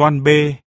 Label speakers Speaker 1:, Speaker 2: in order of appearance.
Speaker 1: con b.